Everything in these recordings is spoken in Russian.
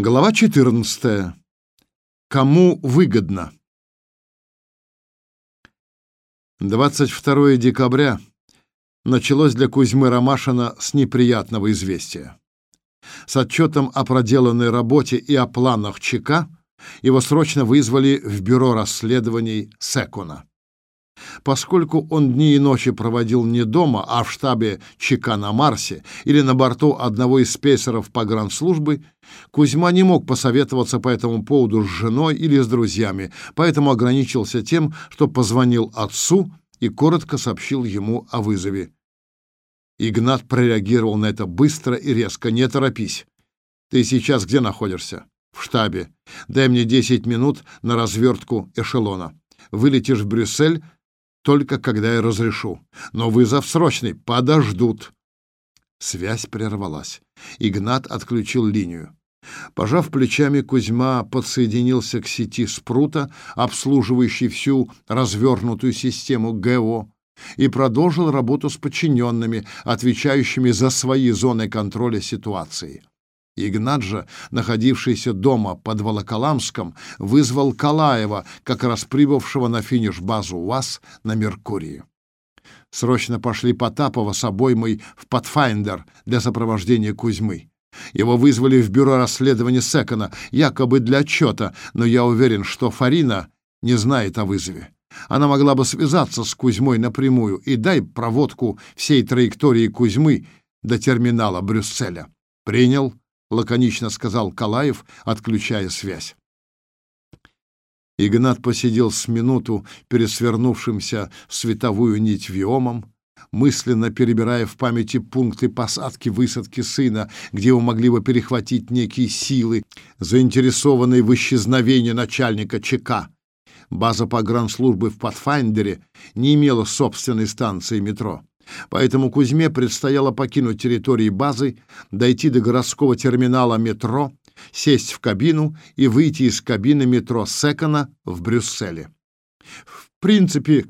Глава 14. Кому выгодно? 22 декабря началось для Кузьмы Ромашина с неприятного известия. С отчетом о проделанной работе и о планах ЧК его срочно вызвали в бюро расследований Секуна. Поскольку он дни и ночи проводил не дома, а в штабе ЧК на Марсе или на борту одного из спейсеров погранслужбы, Кузьма не мог посоветоваться по этому поводу с женой или с друзьями, поэтому ограничился тем, что позвонил отцу и коротко сообщил ему о вызове. Игнат прореагировал на это быстро и резко. «Не торопись. Ты сейчас где находишься?» «В штабе. Дай мне 10 минут на развертку эшелона. Вылетишь в Брюссель только когда я разрешу. Но вызов срочный, подождут. Связь прервалась. Игнат отключил линию. Пожав плечами, Кузьма подсоединился к сети спрута, обслуживающей всю развернутую систему ГО, и продолжил работу с подчиненными, отвечающими за свои зоны контроля ситуации. Игнат же, находившийся дома под Волоколамском, вызвал Калаева, как раз прибывшего на финиш-базу УАЗ на Меркурии. Срочно пошли Потапова с обоймой в Pathfinder для сопровождения Кузьмы. Его вызвали в бюро расследования Секона, якобы для отчета, но я уверен, что Фарина не знает о вызове. Она могла бы связаться с Кузьмой напрямую и дай проводку всей траектории Кузьмы до терминала Брюсселя. Принял, — лаконично сказал Калаев, отключая связь. Игнат посидел с минуту перед свернувшимся в световую нить виомом, мысленно перебирая в памяти пункты посадки-высадки сына, где его могли бы перехватить некие силы, заинтересованные в исчезновении начальника ЧК. База погранслужбы в Патфайндере не имела собственной станции метро. Поэтому Кузьме предстояло покинуть территории базы, дойти до городского терминала метро, сесть в кабину и выйти из кабины метро Секона в Брюсселе. В принципе,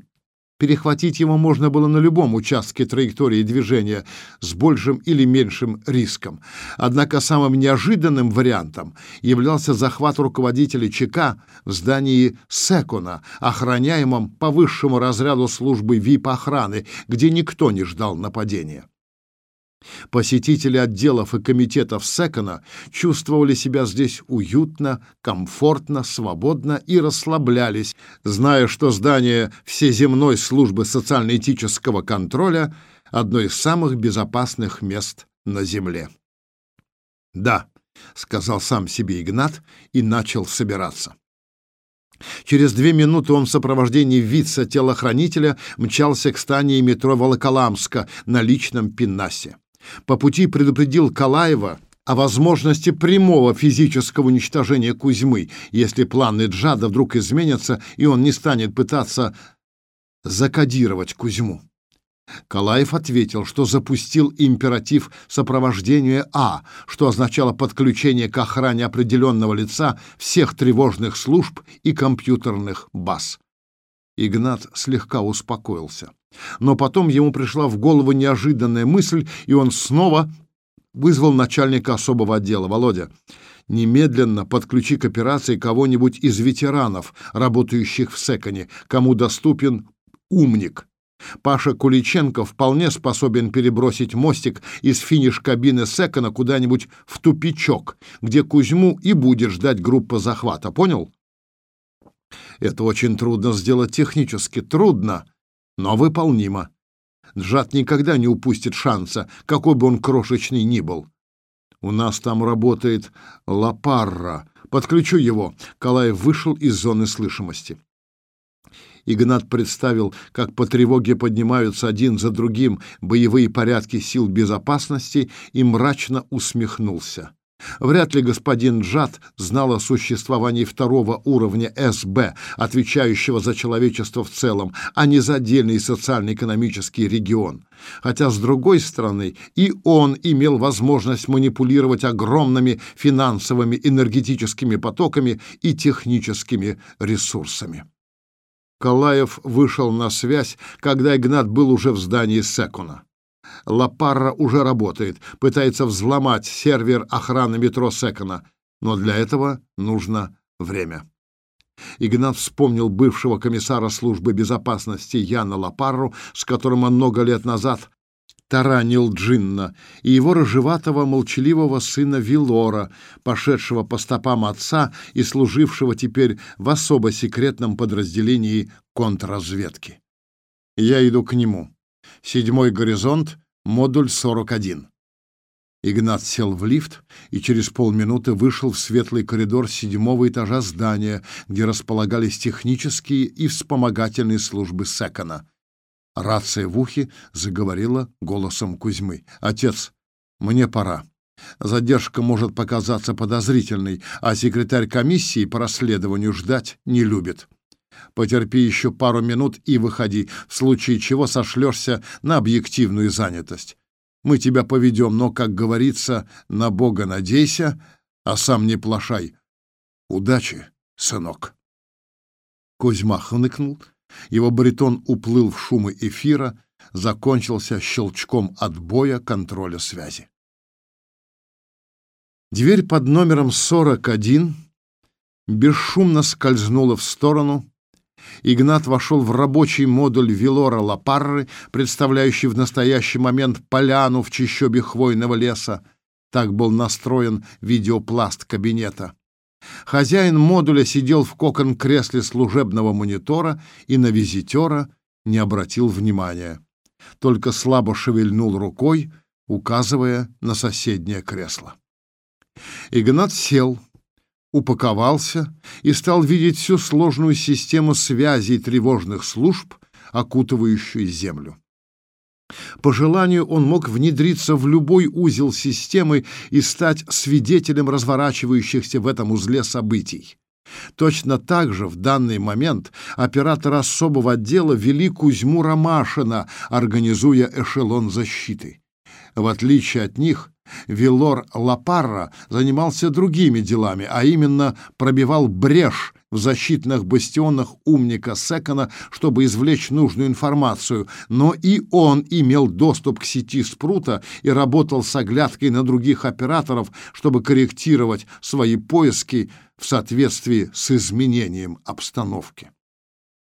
Перехватить его можно было на любом участке траектории движения с большим или меньшим риском. Однако самым неожиданным вариантом являлся захват руководителя ЧК в здании Секона, охраняемом по высшему разряду службы ВИП-охраны, где никто не ждал нападения. Посетители отделов и комитетов Секона чувствовали себя здесь уютно, комфортно, свободно и расслаблялись, зная, что здание Всеземной службы социально-этического контроля – одно из самых безопасных мест на Земле. «Да», — сказал сам себе Игнат и начал собираться. Через две минуты он в сопровождении вице-телохранителя мчался к станции метро Волоколамска на личном пеннасе. По пути предупредил Калаева о возможности прямого физического уничтожения Кузьмы, если планы Джада вдруг изменятся, и он не станет пытаться закодировать Кузьму. Калаев ответил, что запустил императив сопровождения А, что означало подключение к охране определенного лица всех тревожных служб и компьютерных баз. Игнат слегка успокоился. Но потом ему пришла в голову неожиданная мысль, и он снова вызвал начальника особого отдела. «Володя, немедленно подключи к операции кого-нибудь из ветеранов, работающих в Секоне, кому доступен умник». Паша Куличенко вполне способен перебросить мостик из финиш-кабины Секона куда-нибудь в тупичок, где Кузьму и будет ждать группа захвата. Понял? Это очень трудно сделать технически. Трудно, но выполнимо. Джад никогда не упустит шанса, какой бы он крошечный ни был. У нас там работает Лапарра. Подключу его. Калаев вышел из зоны слышимости. Игнат представил, как по тревоге поднимаются один за другим боевые порядки сил безопасности и мрачно усмехнулся. Вряд ли господин Джад знал о существовании второго уровня СБ, отвечающего за человечество в целом, а не за отдельный социально-экономический регион. Хотя, с другой стороны, и он имел возможность манипулировать огромными финансовыми энергетическими потоками и техническими ресурсами. Калаев вышел на связь, когда Игнат был уже в здании Секуна. Лапарра уже работает, пытается взломать сервер охраны метро Секона. но для этого нужно время. Игнат вспомнил бывшего комиссара службы безопасности Яна Лапарру, с которым он много лет назад таранил Джинна, и его рыжеватого молчаливого сына Вилора, пошедшего по стопам отца и служившего теперь в особо секретном подразделении контрразведки. Я иду к нему. Седьмой горизонт, модуль 41. Игнат сел в лифт и через полминуты вышел в светлый коридор седьмого этажа здания, где располагались технические и вспомогательные службы Секона. Рация в ухе заговорила голосом Кузьмы. «Отец, мне пора. Задержка может показаться подозрительной, а секретарь комиссии по расследованию ждать не любит. Потерпи еще пару минут и выходи, в случае чего сошлешься на объективную занятость. Мы тебя поведем, но, как говорится, на Бога надейся, а сам не плашай. Удачи, сынок. Кузьма хныкнул, его баритон уплыл в шумы эфира, закончился щелчком отбоя контроля связи. Дверь под номером 41 бесшумно скользнула в сторону, Игнат вошел в рабочий модуль Вилора Лапарры, представляющий в настоящий момент поляну в чащобе хвойного леса. Так был настроен видеопласт кабинета. Хозяин модуля сидел в кокон-кресле служебного монитора и на визитера не обратил внимания. Только слабо шевельнул рукой, указывая на соседнее кресло. Игнат сел, упаковался и стал видеть всю сложную систему связей тревожных служб, окутывающую Землю. По желанию он мог внедриться в любой узел системы и стать свидетелем разворачивающихся в этом узле событий. Точно так же в данный момент оператор особого отдела вели Кузьму Ромашина, организуя эшелон защиты. В отличие от них, Вилор Лапарра занимался другими делами, а именно пробивал брешь в защитных бастионах умника Секона, чтобы извлечь нужную информацию, но и он имел доступ к сети Спрута и работал с оглядкой на других операторов, чтобы корректировать свои поиски в соответствии с изменением обстановки.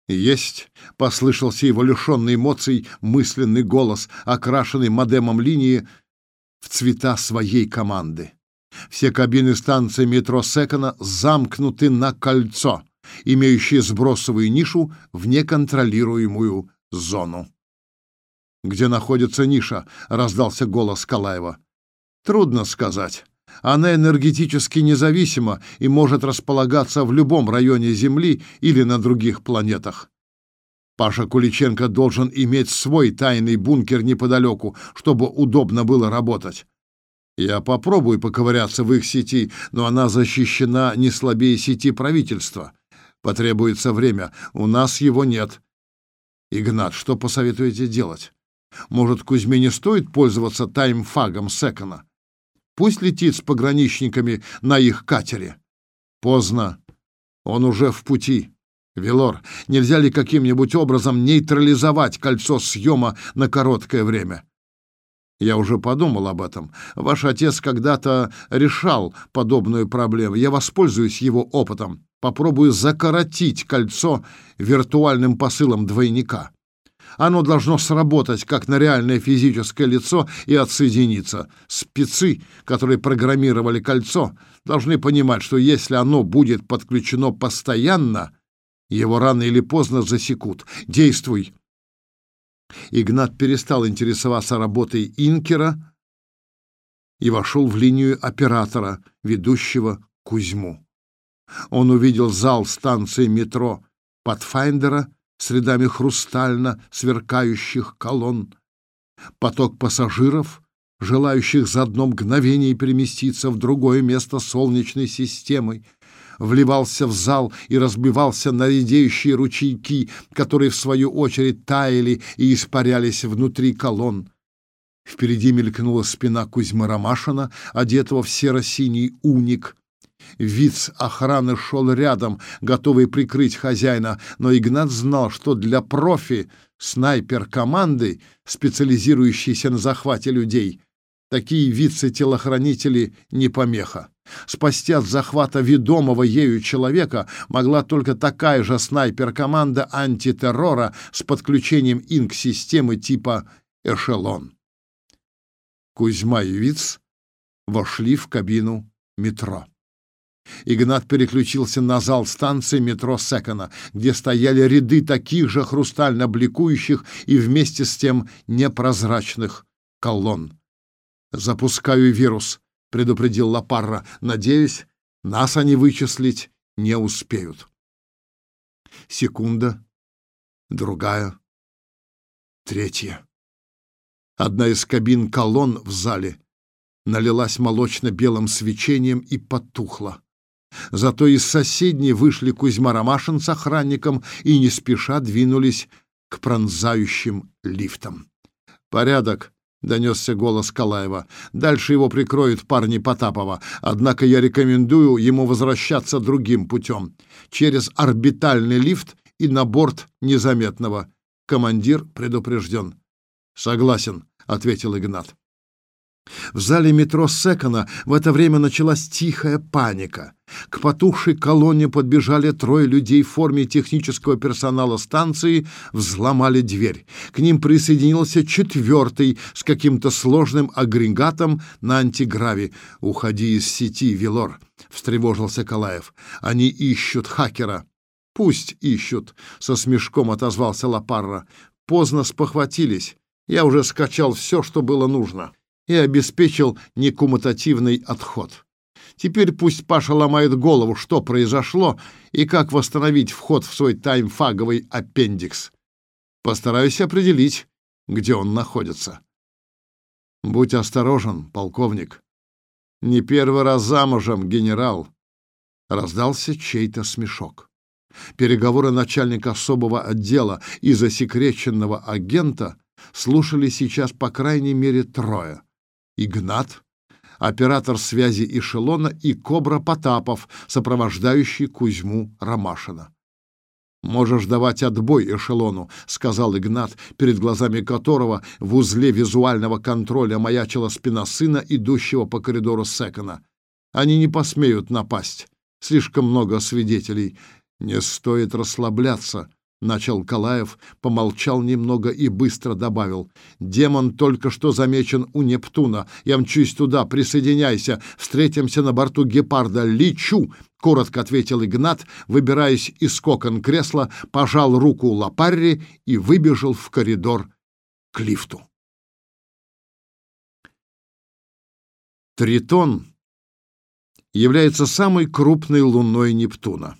«Есть!» — послышался его лишенный эмоций мысленный голос, окрашенный модемом линии в цвета своей команды. Все кабины станции метро Секона замкнуты на кольцо, имеющее сбросовую нишу в неконтролируемую зону. «Где находится ниша?» — раздался голос Калаева. «Трудно сказать. Она энергетически независима и может располагаться в любом районе Земли или на других планетах. Паша Куличенко должен иметь свой тайный бункер неподалеку, чтобы удобно было работать. Я попробую поковыряться в их сети, но она защищена не слабее сети правительства. Потребуется время, у нас его нет. Игнат, что посоветуете делать? Может, Кузьме не стоит пользоваться таймфагом Секона? Пусть летит с пограничниками на их катере. Поздно. Он уже в пути. Велор, нельзя ли каким-нибудь образом нейтрализовать кольцо съема на короткое время? Я уже подумал об этом. Ваш отец когда-то решал подобную проблему. Я воспользуюсь его опытом. Попробую закоротить кольцо виртуальным посылом двойника. Оно должно сработать как на реальное физическое лицо и отсоединиться. Спецы, которые программировали кольцо, должны понимать, что если оно будет подключено постоянно, его рано или поздно засекут. Действуй!» Игнат перестал интересоваться работой Инкера и вошел в линию оператора, ведущего Кузьму. Он увидел зал станции метро Патфайндера с рядами хрустально сверкающих колонн, поток пассажиров, желающих за одно мгновение переместиться в другое место Солнечной системы, вливался в зал и разбивался на редеющие ручейки, которые, в свою очередь, таяли и испарялись внутри колонн. Впереди мелькнула спина Кузьмы Ромашина, одетого в серо-синий уник. Виц охраны шел рядом, готовый прикрыть хозяина, но Игнат знал, что для профи снайпер команды, специализирующейся на захвате людей, такие вице-телохранители не помеха. Спасти от захвата ведомого ею человека могла только такая же снайпер-команда антитеррора с подключением инк-системы типа «Эшелон». Кузьма и Виц вошли в кабину метро. Игнат переключился на зал станции метро Секона, где стояли ряды таких же хрустально бликующих и вместе с тем непрозрачных колонн. «Запускаю вирус», — предупредил Лапарра. «Надеюсь, нас они вычислить не успеют». Секунда, другая, третья. Одна из кабин колонн в зале налилась молочно-белым свечением и потухла. Зато из соседней вышли Кузьма Ромашин с охранником и не спеша двинулись к пронзающим лифтам. «Порядок!» — донесся голос Калаева. «Дальше его прикроют парни Потапова. Однако я рекомендую ему возвращаться другим путем. Через орбитальный лифт и на борт незаметного. Командир предупрежден». «Согласен», — ответил Игнат. В зале метро Секона в это время началась тихая паника. К потухшей колонне подбежали трое людей в форме технического персонала станции, взломали дверь. К ним присоединился четвертый с каким-то сложным агрегатом на антиграве. «Уходи из сети, Вилор», — встревожился Калаев. «Они ищут хакера». «Пусть ищут», — со смешком отозвался Лапарра. «Поздно спохватились. Я уже скачал все, что было нужно» и обеспечил некумутативный отход. Теперь пусть Паша ломает голову, что произошло и как восстановить вход в свой таймфаговый аппендикс. Постараюсь определить, где он находится. Будь осторожен, полковник. Не первый раз замужем, генерал. Раздался чей-то смешок. Переговоры начальника особого отдела и засекреченного агента слушали сейчас по крайней мере трое. Игнат, оператор связи эшелона и Кобра Потапов, сопровождающий Кузьму Ромашина. «Можешь давать отбой эшелону», — сказал Игнат, перед глазами которого в узле визуального контроля маячила спина сына, идущего по коридору Секона. «Они не посмеют напасть. Слишком много свидетелей. Не стоит расслабляться», начал Калаев, помолчал немного и быстро добавил: "Демон только что замечен у Нептуна. Я мчусь туда, присоединяйся. Встретимся на борту гепарда. Лечу!" коротко ответил Игнат, выбираясь из кокон кресла, пожал руку Лапарри и выбежал в коридор к лифту. Тритон является самой крупной луной Нептуна.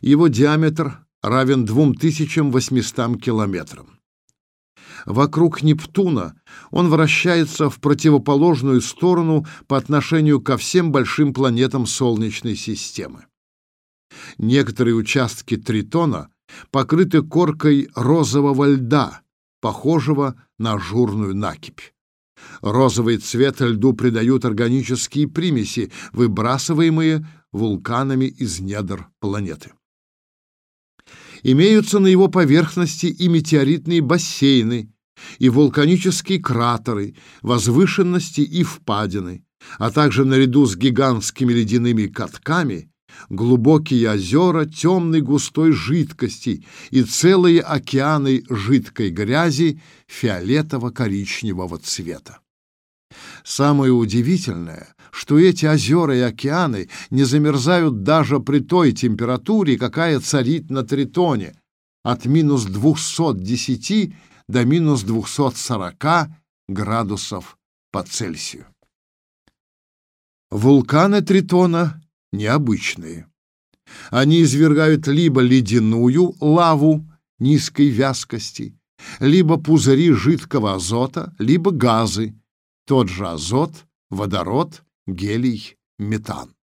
Его диаметр равен 2800 километрам. Вокруг Нептуна он вращается в противоположную сторону по отношению ко всем большим планетам Солнечной системы. Некоторые участки Тритона покрыты коркой розового льда, похожего на ажурную накипь. Розовый цвет льду придают органические примеси, выбрасываемые вулканами из недр планеты. Имеются на его поверхности и метеоритные бассейны, и вулканические кратеры, возвышенности и впадины, а также наряду с гигантскими ледяными катками глубокие озера темной густой жидкости и целые океаны жидкой грязи фиолетово-коричневого цвета. Самое удивительное, что эти озера и океаны не замерзают даже при той температуре, какая царит на Тритоне, от минус 210 до минус 240 градусов по Цельсию. Вулканы Тритона необычные. Они извергают либо ледяную лаву низкой вязкости, либо пузыри жидкого азота, либо газы, тот же азот, водород, гелий, метан.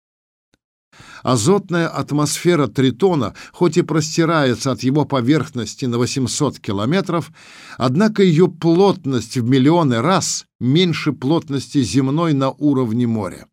Азотная атмосфера Тритона хоть и простирается от его поверхности на 800 километров, однако ее плотность в миллионы раз меньше плотности земной на уровне моря.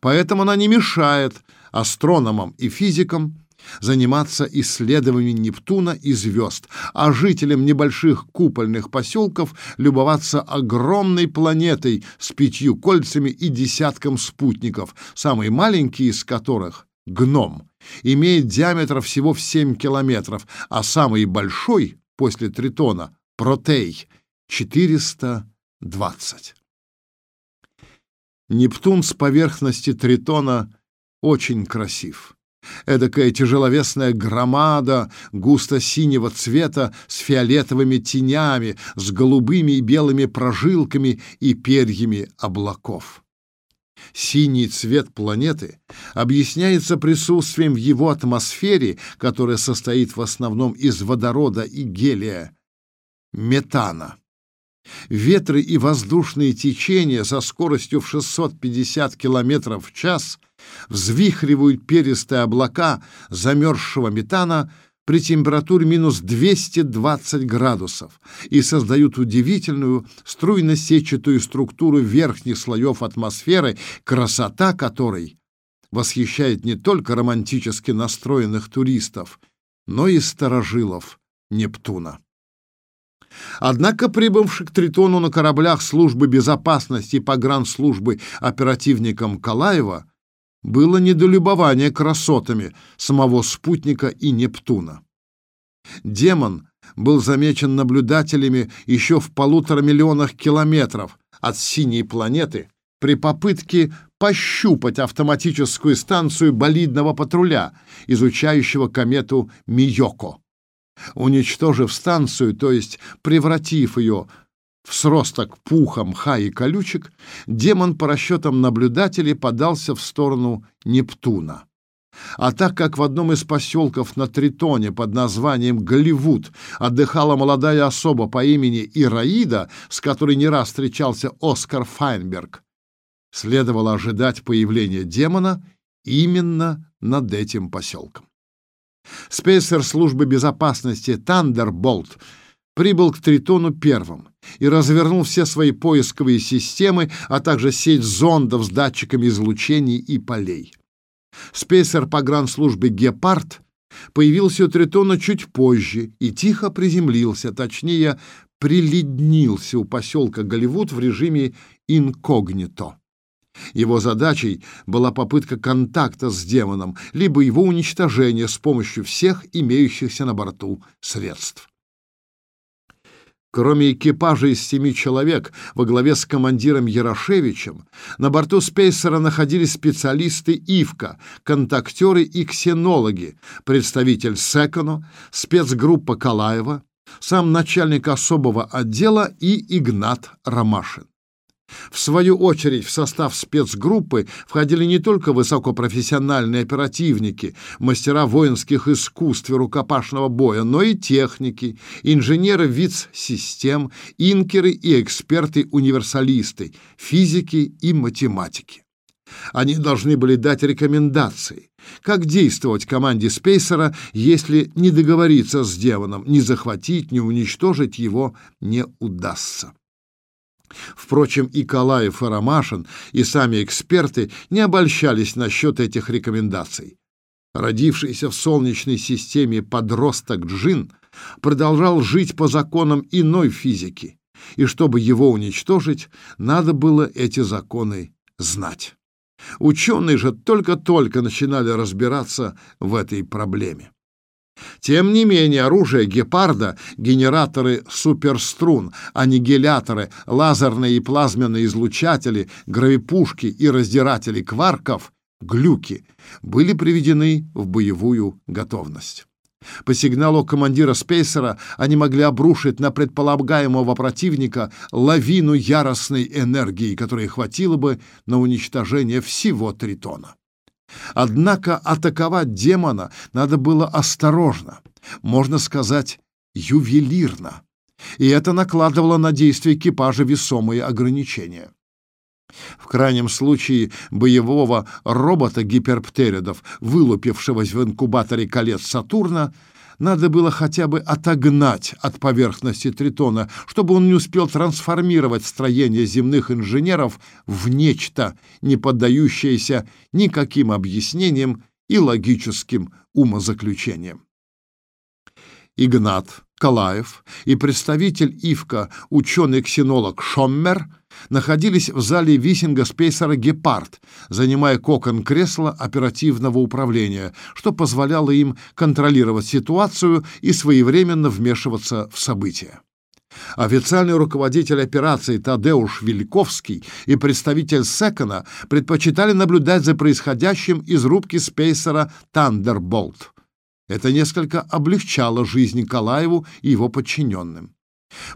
Поэтому она не мешает астрономам и физикам заниматься исследованием Нептуна и звезд, а жителям небольших купольных поселков любоваться огромной планетой с пятью кольцами и десятком спутников, самый маленький из которых — Гном, имеет диаметр всего в 7 километров, а самый большой после Тритона — Протей — 420. Нептун с поверхности Тритона очень красив. Эдакая тяжеловесная громада густо-синего цвета с фиолетовыми тенями, с голубыми и белыми прожилками и перьями облаков. Синий цвет планеты объясняется присутствием в его атмосфере, которая состоит в основном из водорода и гелия, метана. Ветры и воздушные течения со скоростью в 650 км в час взвихривают перистые облака замерзшего метана при температуре минус 220 градусов и создают удивительную струйно-сетчатую структуру верхних слоев атмосферы, красота которой восхищает не только романтически настроенных туристов, но и старожилов Нептуна. Однако прибывших к Тритону на кораблях службы безопасности и погранслужбы оперативникам Калаева было недолюбование красотами самого спутника и Нептуна. Демон был замечен наблюдателями еще в полутора миллионах километров от синей планеты при попытке пощупать автоматическую станцию болидного патруля, изучающего комету Миоко. Уничтожив станцию, то есть превратив ее в сросток пуха, мха и колючек, демон по расчетам наблюдателей подался в сторону Нептуна. А так как в одном из поселков на Тритоне под названием Голливуд отдыхала молодая особа по имени Ираида, с которой не раз встречался Оскар Файнберг, следовало ожидать появления демона именно над этим поселком. Спейсер службы безопасности «Тандерболт» прибыл к Тритону первым и развернул все свои поисковые системы, а также сеть зондов с датчиками излучений и полей. Спейсер погранслужбы «Гепард» появился у Тритона чуть позже и тихо приземлился, точнее, приледнился у поселка Голливуд в режиме инкогнито. Его задачей была попытка контакта с демоном, либо его уничтожение с помощью всех имеющихся на борту средств. Кроме экипажа из семи человек во главе с командиром Ярошевичем, на борту спейсера находились специалисты ИВКа, контактеры и ксенологи, представитель Секоно, спецгруппа Калаева, сам начальник особого отдела и Игнат Ромашин. В свою очередь в состав спецгруппы входили не только высокопрофессиональные оперативники, мастера воинских искусств и рукопашного боя, но и техники, инженеры ВИЦ-систем, инкеры и эксперты-универсалисты, физики и математики. Они должны были дать рекомендации, как действовать команде Спейсера, если не договориться с демоном, не захватить, не уничтожить его не удастся. Впрочем, и Калаев, и Ромашин, и сами эксперты не обольщались насчет этих рекомендаций. Родившийся в Солнечной системе подросток Джин продолжал жить по законам иной физики, и чтобы его уничтожить, надо было эти законы знать. Ученые же только-только начинали разбираться в этой проблеме. Тем не менее, оружие гепарда, генераторы суперструн, аннигиляторы, лазерные и плазменные излучатели, гравипушки и раздиратели кварков, глюки, были приведены в боевую готовность. По сигналу командира спейсера они могли обрушить на предполагаемого противника лавину яростной энергии, которая хватило бы на уничтожение всего Тритона. Однако атаковать демона надо было осторожно, можно сказать, ювелирно, и это накладывало на действия экипажа весомые ограничения. В крайнем случае боевого робота-гиперптеридов, вылупившегося в инкубаторе колец Сатурна, надо было хотя бы отогнать от поверхности Тритона, чтобы он не успел трансформировать строение земных инженеров в нечто, не поддающееся никаким объяснениям и логическим умозаключением. Игнат Калаев и представитель ИФКа, ученый-ксенолог Шоммер, находились в зале висинга спейсера «Гепард», занимая кокон кресла оперативного управления, что позволяло им контролировать ситуацию и своевременно вмешиваться в события. Официальный руководитель операции Тадеуш Вильковский и представитель Секона предпочитали наблюдать за происходящим из рубки спейсера «Тандерболт». Это несколько облегчало жизнь Николаеву и его подчиненным.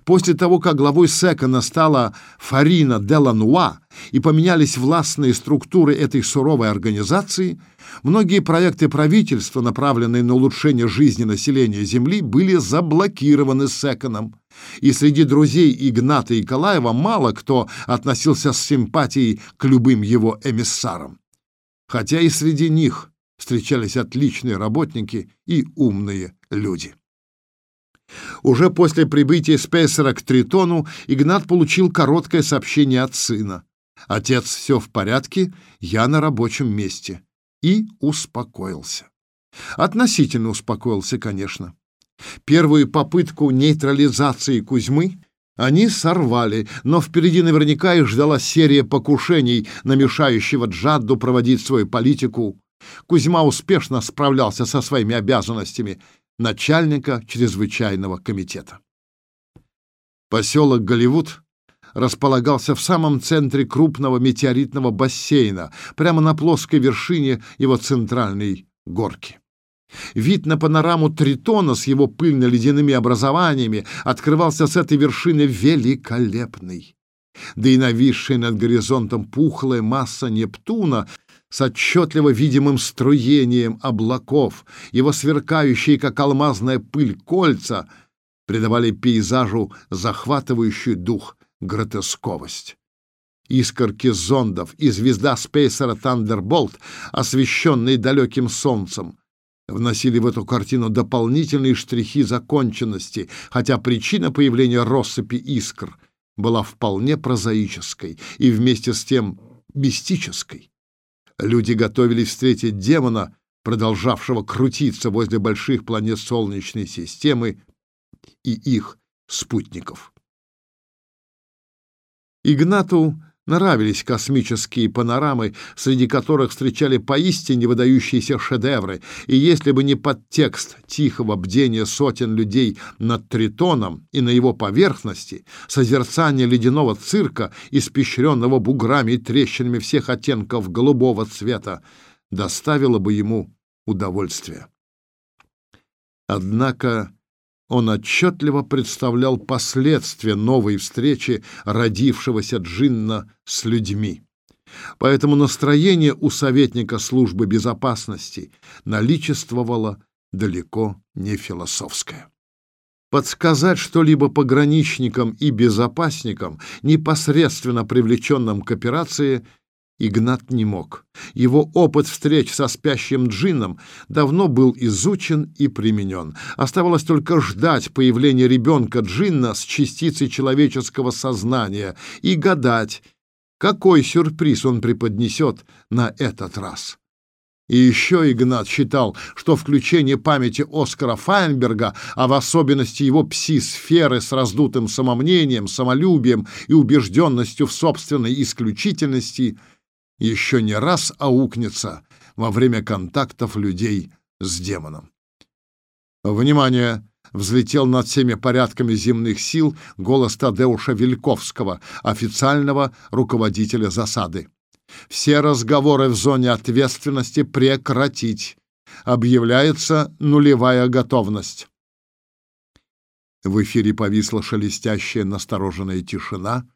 После того, как главой Секона стала Фарина Делануа и поменялись властные структуры этой суровой организации, многие проекты правительства, направленные на улучшение жизни населения Земли, были заблокированы Секоном. И среди друзей Игната Николаева мало кто относился с симпатией к любым его эмиссарам. Хотя и среди них встречались отличные работники и умные люди. Уже после прибытия Спейсера к Тритону Игнат получил короткое сообщение от сына. «Отец, все в порядке, я на рабочем месте». И успокоился. Относительно успокоился, конечно. Первую попытку нейтрализации Кузьмы они сорвали, но впереди наверняка их ждала серия покушений, намешающего Джадду проводить свою политику. Кузьма успешно справлялся со своими обязанностями начальника чрезвычайного комитета. Поселок Голливуд располагался в самом центре крупного метеоритного бассейна, прямо на плоской вершине его центральной горки. Вид на панораму Тритона с его пыльно-ледяными образованиями открывался с этой вершины великолепный. Да и нависшая над горизонтом пухлая масса Нептуна с отчетливо видимым струением облаков, его сверкающие, как алмазная пыль, кольца придавали пейзажу захватывающий дух гротесковость. Искорки зондов и звезда спейсера Тандерболт, освещенные далеким солнцем, вносили в эту картину дополнительные штрихи законченности, хотя причина появления россыпи искр была вполне прозаической и вместе с тем мистической. Люди готовились встретить демона, продолжавшего крутиться возле больших планет Солнечной системы и их спутников. Игнату Нравились космические панорамы, среди которых встречали поистине выдающиеся шедевры, и если бы не подтекст тихого бдения сотен людей над Тритоном и на его поверхности, созерцание ледяного цирка, испещренного буграми и трещинами всех оттенков голубого цвета, доставило бы ему удовольствие. Однако он отчетливо представлял последствия новой встречи родившегося джинна с людьми. Поэтому настроение у советника службы безопасности наличествовало далеко не философское. Подсказать что-либо пограничникам и безопасникам, непосредственно привлеченным к операции, Игнат не мог. Его опыт встреч со спящим джинном давно был изучен и применен. Оставалось только ждать появления ребенка джинна с частицей человеческого сознания и гадать, какой сюрприз он преподнесет на этот раз. И еще Игнат считал, что включение памяти Оскара Файнберга, а в особенности его пси-сферы с раздутым самомнением, самолюбием и убежденностью в собственной исключительности – еще не раз аукнется во время контактов людей с демоном. Внимание! Взлетел над всеми порядками земных сил голос Тадеуша Вильковского, официального руководителя засады. Все разговоры в зоне ответственности прекратить. Объявляется нулевая готовность. В эфире повисла шелестящая настороженная тишина,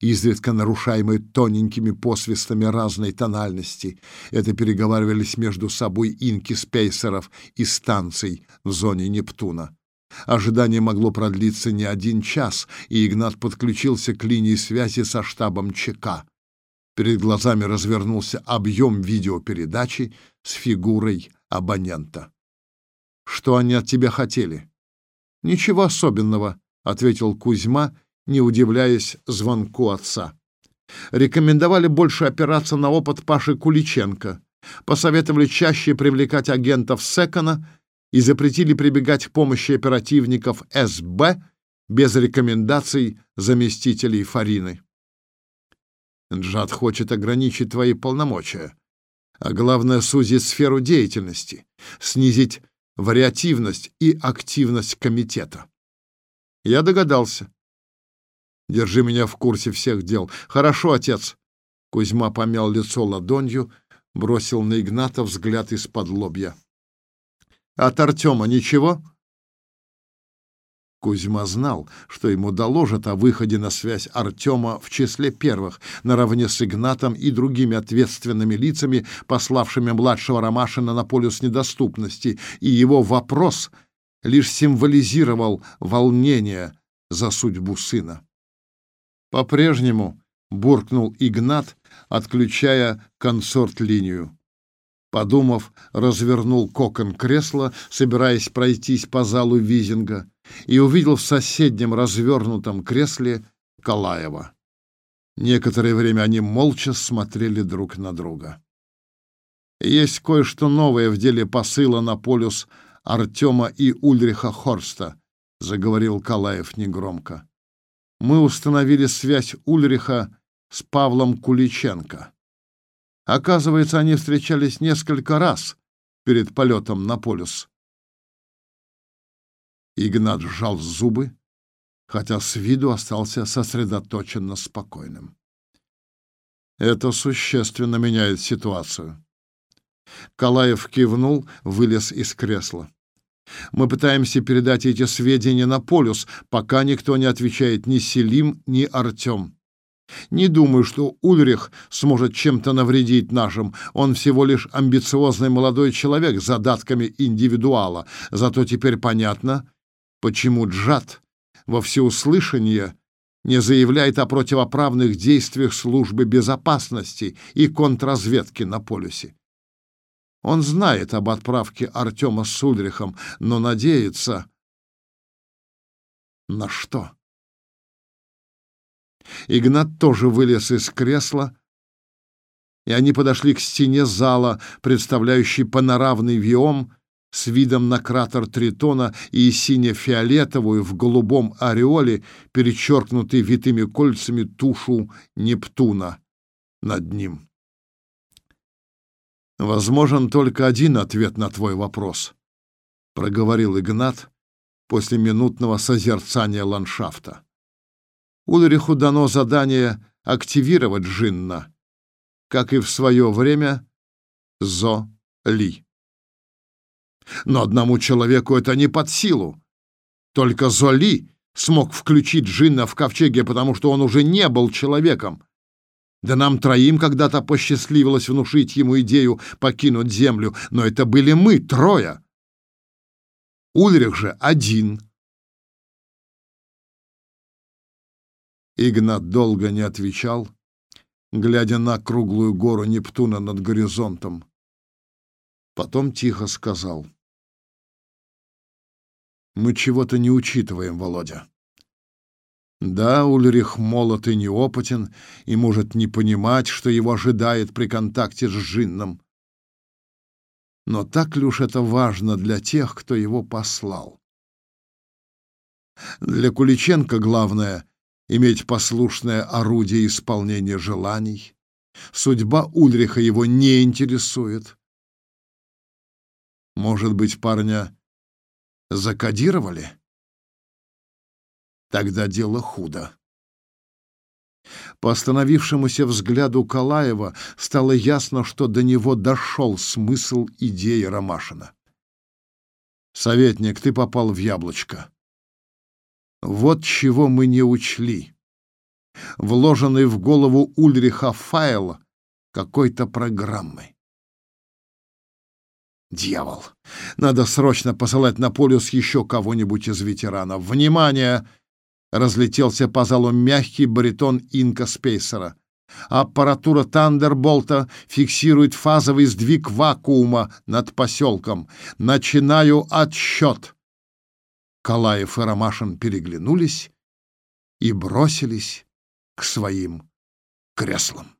изредка нарушаемые тоненькими посвистами разной тональности. Это переговаривались между собой инки спейсеров и станций в зоне Нептуна. Ожидание могло продлиться не один час, и Игнат подключился к линии связи со штабом ЧК. Перед глазами развернулся объем видеопередачи с фигурой абонента. «Что они от тебя хотели?» «Ничего особенного», — ответил Кузьма не удивляясь звонку отца. Рекомендовали больше опираться на опыт Паши Куличенко. посоветовали чаще привлекать агентов Секона и запретили прибегать к помощи оперативников СБ без рекомендаций заместителей Фарины. Джад хочет ограничить твои полномочия, а главное — сузить сферу деятельности, снизить вариативность и активность комитета. Я догадался. Держи меня в курсе всех дел. Хорошо, отец. Кузьма помял лицо ладонью, бросил на Игната взгляд из-под лобья. От Артема ничего? Кузьма знал, что ему доложат о выходе на связь Артема в числе первых, наравне с Игнатом и другими ответственными лицами, пославшими младшего Ромашина на полюс недоступности, и его вопрос лишь символизировал волнение за судьбу сына. По-прежнему буркнул Игнат, отключая консорт-линию. Подумав, развернул кокон кресла, собираясь пройтись по залу Визинга, и увидел в соседнем развернутом кресле Калаева. Некоторое время они молча смотрели друг на друга. Есть кое-что новое в деле посыла на полюс Артема и Ульриха Хорста, заговорил Калаев негромко. Мы установили связь Ульриха с Павлом Куличенко. Оказывается, они встречались несколько раз перед полетом на полюс. Игнат сжал зубы, хотя с виду остался сосредоточенно спокойным. Это существенно меняет ситуацию. Калаев кивнул, вылез из кресла. Мы пытаемся передать эти сведения на полюс, пока никто не отвечает ни Селим, ни Артем. Не думаю, что Ульрих сможет чем-то навредить нашим. Он всего лишь амбициозный молодой человек с задатками индивидуала. Зато теперь понятно, почему Джад во всеуслышание не заявляет о противоправных действиях службы безопасности и контрразведки на полюсе. Он знает об отправке Артема с Ульрихом, но надеется... На что? Игнат тоже вылез из кресла, и они подошли к стене зала, представляющей панорамный виом с видом на кратер Тритона и сине-фиолетовую в голубом ореоле, перечеркнутый витыми кольцами тушу Нептуна над ним. «Возможен только один ответ на твой вопрос», — проговорил Игнат после минутного созерцания ландшафта. Ульриху дано задание активировать Джинна, как и в свое время Зо Ли. Но одному человеку это не под силу. Только Золи смог включить Джинна в ковчеге, потому что он уже не был человеком. Да нам троим когда-то посчастливилось внушить ему идею покинуть Землю, но это были мы, трое. Ульрих же один. Игнат долго не отвечал, глядя на круглую гору Нептуна над горизонтом. Потом тихо сказал. «Мы чего-то не учитываем, Володя. Да, Ульрих молод и неопытен, и может не понимать, что его ожидает при контакте с Джинном. Но так ли уж это важно для тех, кто его послал? Для Куличенко главное иметь послушное орудие исполнения желаний. Судьба Ульриха его не интересует. Может быть, парня закодировали? Тогда дело худо. По остановившемуся взгляду Калаева стало ясно, что до него дошел смысл идеи Ромашина. «Советник, ты попал в яблочко. Вот чего мы не учли. Вложенный в голову Ульриха файл какой-то программы. Дьявол! Надо срочно посылать на полюс еще кого-нибудь из ветеранов. Внимание! Разлетелся по залу мягкий баритон Инка Спейсера. Аппаратура Тандерболта фиксирует фазовый сдвиг вакуума над поселком. Начинаю отсчет. Калаев и Ромашин переглянулись и бросились к своим креслам.